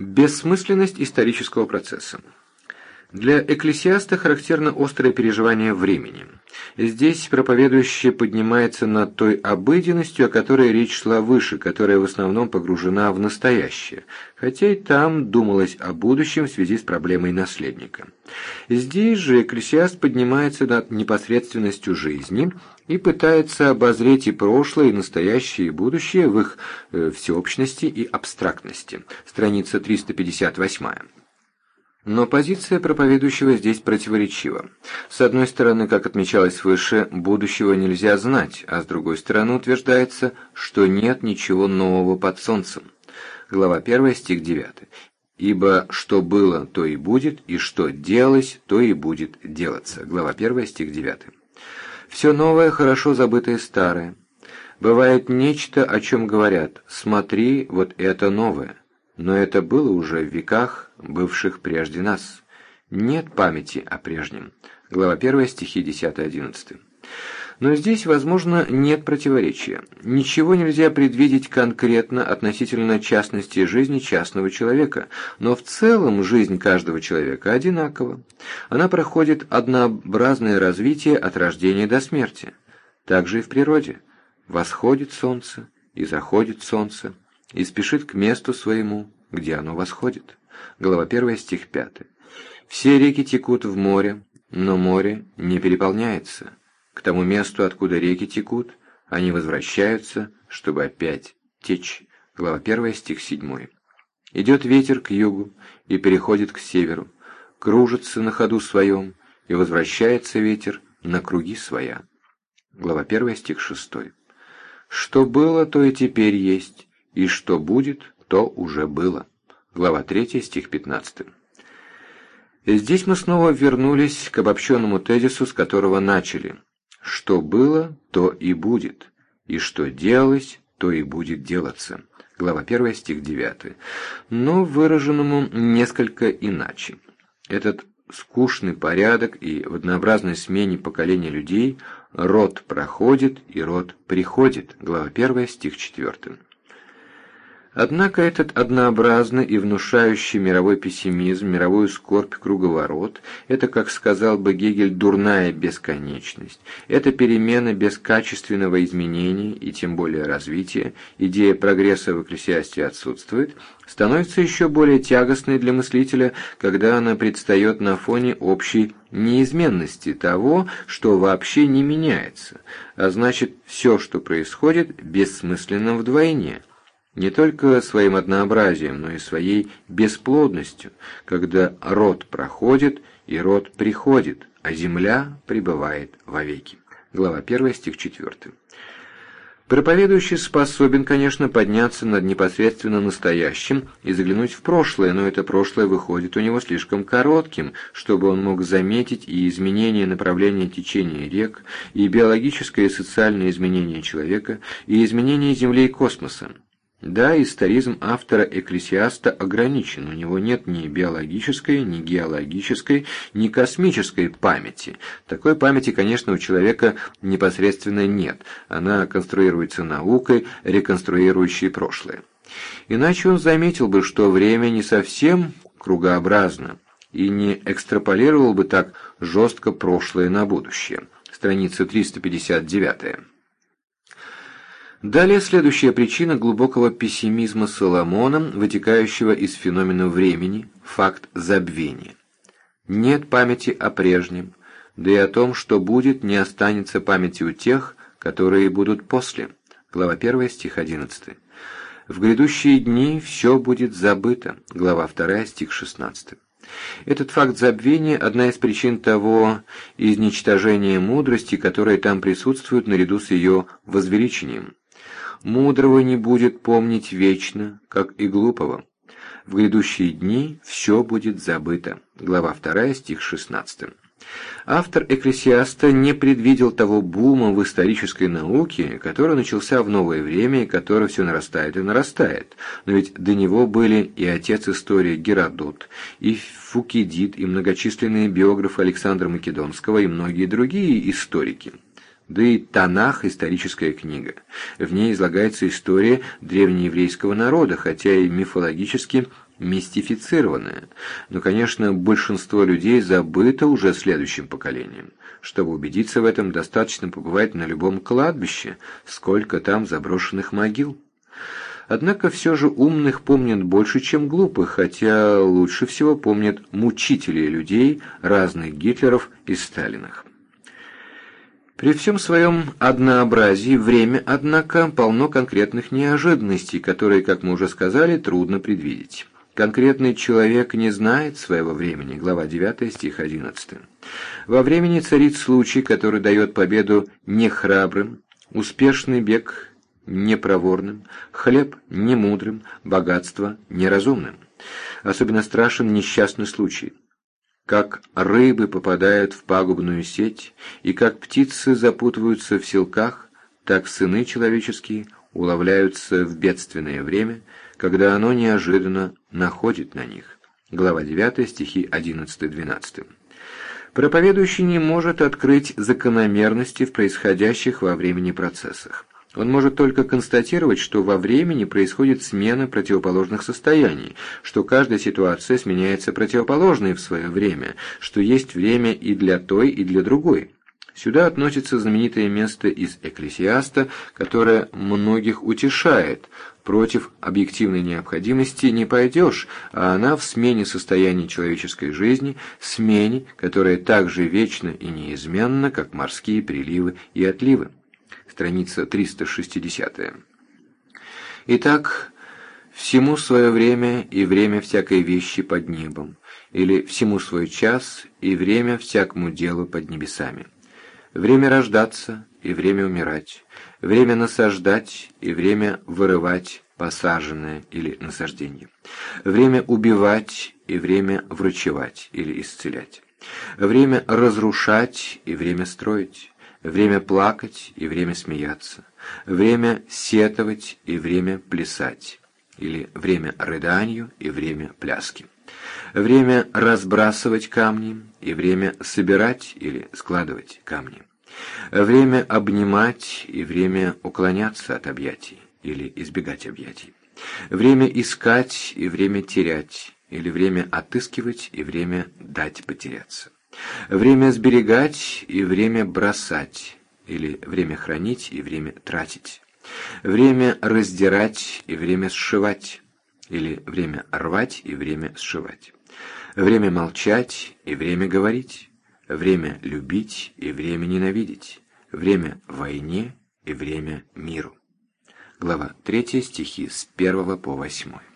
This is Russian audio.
Бессмысленность исторического процесса. Для экклесиаста характерно острое переживание времени. Здесь проповедующий поднимается над той обыденностью, о которой речь шла выше, которая в основном погружена в настоящее, хотя и там думалось о будущем в связи с проблемой наследника. Здесь же экклесиаст поднимается над непосредственностью жизни и пытается обозреть и прошлое, и настоящее, и будущее в их э, всеобщности и абстрактности. Страница 358. Но позиция проповедующего здесь противоречива. С одной стороны, как отмечалось выше, будущего нельзя знать, а с другой стороны утверждается, что нет ничего нового под солнцем. Глава 1, стих 9. «Ибо что было, то и будет, и что делалось, то и будет делаться». Глава 1, стих 9. «Все новое, хорошо забытое старое. Бывает нечто, о чем говорят «смотри, вот это новое». Но это было уже в веках, бывших прежде нас. Нет памяти о прежнем. Глава 1, стихи 10-11. Но здесь, возможно, нет противоречия. Ничего нельзя предвидеть конкретно относительно частности жизни частного человека, но в целом жизнь каждого человека одинакова. Она проходит однообразное развитие от рождения до смерти. Так же и в природе. Восходит солнце и заходит солнце и спешит к месту своему, где оно восходит. Глава 1, стих 5. Все реки текут в море, но море не переполняется. К тому месту, откуда реки текут, они возвращаются, чтобы опять течь. Глава 1, стих 7. Идет ветер к югу и переходит к северу, кружится на ходу своем, и возвращается ветер на круги своя. Глава 1, стих 6. Что было, то и теперь есть, и что будет, то уже было. Глава 3, стих 15. Здесь мы снова вернулись к обобщенному тезису, с которого начали. Что было, то и будет, и что делалось, то и будет делаться. Глава 1, стих 9. Но выраженному несколько иначе. Этот скучный порядок и в однообразной смене поколения людей род проходит и род приходит. Глава 1, стих 4. Однако этот однообразный и внушающий мировой пессимизм, мировую скорбь круговорот, это, как сказал бы Гегель, дурная бесконечность, это перемена без качественного изменения и тем более развития, идея прогресса в экклесиасте отсутствует, становится еще более тягостной для мыслителя, когда она предстает на фоне общей неизменности того, что вообще не меняется, а значит, все, что происходит, бессмысленно вдвойне не только своим однообразием, но и своей бесплодностью, когда род проходит и род приходит, а земля пребывает вовеки. Глава 1, стих 4. Проповедующий способен, конечно, подняться над непосредственно настоящим и заглянуть в прошлое, но это прошлое выходит у него слишком коротким, чтобы он мог заметить и изменение направления течения рек, и биологическое и социальное изменение человека, и изменение Земли и космоса. Да, историзм автора Экклесиаста ограничен, у него нет ни биологической, ни геологической, ни космической памяти. Такой памяти, конечно, у человека непосредственно нет, она конструируется наукой, реконструирующей прошлое. Иначе он заметил бы, что время не совсем кругообразно, и не экстраполировал бы так жестко прошлое на будущее. Страница 359. Далее следующая причина глубокого пессимизма Соломона, вытекающего из феномена времени, факт забвения. Нет памяти о прежнем, да и о том, что будет, не останется памяти у тех, которые будут после. Глава 1, стих 11. В грядущие дни все будет забыто. Глава 2, стих 16. Этот факт забвения – одна из причин того изничтожения мудрости, которая там присутствует наряду с ее возвеличением мудрого не будет помнить вечно, как и глупого. В грядущие дни все будет забыто. Глава 2, стих 16. Автор «Экклесиаста» не предвидел того бума в исторической науке, который начался в новое время и который все нарастает и нарастает. Но ведь до него были и отец истории Геродот, и Фукидид, и многочисленные биографы Александра Македонского, и многие другие историки да и Танах – историческая книга. В ней излагается история древнееврейского народа, хотя и мифологически мистифицированное, но, конечно, большинство людей забыто уже следующим поколением. Чтобы убедиться в этом, достаточно побывать на любом кладбище, сколько там заброшенных могил. Однако все же умных помнят больше, чем глупых, хотя лучше всего помнят мучителей людей, разных Гитлеров и Сталинах. При всем своем однообразии время, однако, полно конкретных неожиданностей, которые, как мы уже сказали, трудно предвидеть. Конкретный человек не знает своего времени. Глава 9, стих 11. Во времени царит случай, который дает победу нехрабрым, успешный бег непроворным, хлеб немудрым, богатство неразумным. Особенно страшен несчастный случай. Как рыбы попадают в пагубную сеть, и как птицы запутываются в селках, так сыны человеческие уловляются в бедственное время, когда оно неожиданно находит на них. Глава 9, стихи 11-12. Проповедующий не может открыть закономерности в происходящих во времени процессах. Он может только констатировать, что во времени происходит смена противоположных состояний, что каждая ситуация сменяется противоположной в свое время, что есть время и для той, и для другой. Сюда относится знаменитое место из «Экклесиаста», которое многих утешает. Против объективной необходимости не пойдешь, а она в смене состояний человеческой жизни, смене, которая так же вечна и неизменна, как морские приливы и отливы. Страница 360. Итак, всему свое время и время всякой вещи под небом, или всему свой час и время всякому делу под небесами. Время рождаться и время умирать, время насаждать и время вырывать посаженное или насаждение, время убивать и время врачевать или исцелять, время разрушать и время строить, время плакать и время смеяться, время сетовать и время плясать, или время рыданию и время пляски, время разбрасывать камни и время собирать или складывать камни, время обнимать и время уклоняться от объятий или избегать объятий, время искать и время терять, или время отыскивать и время дать потеряться. Время сберегать и время бросать, или время хранить и время тратить. Время раздирать и время сшивать, или время рвать и время сшивать. Время молчать и время говорить. Время любить и время ненавидеть. Время войне и время миру. Глава 3 стихи с 1 по 8.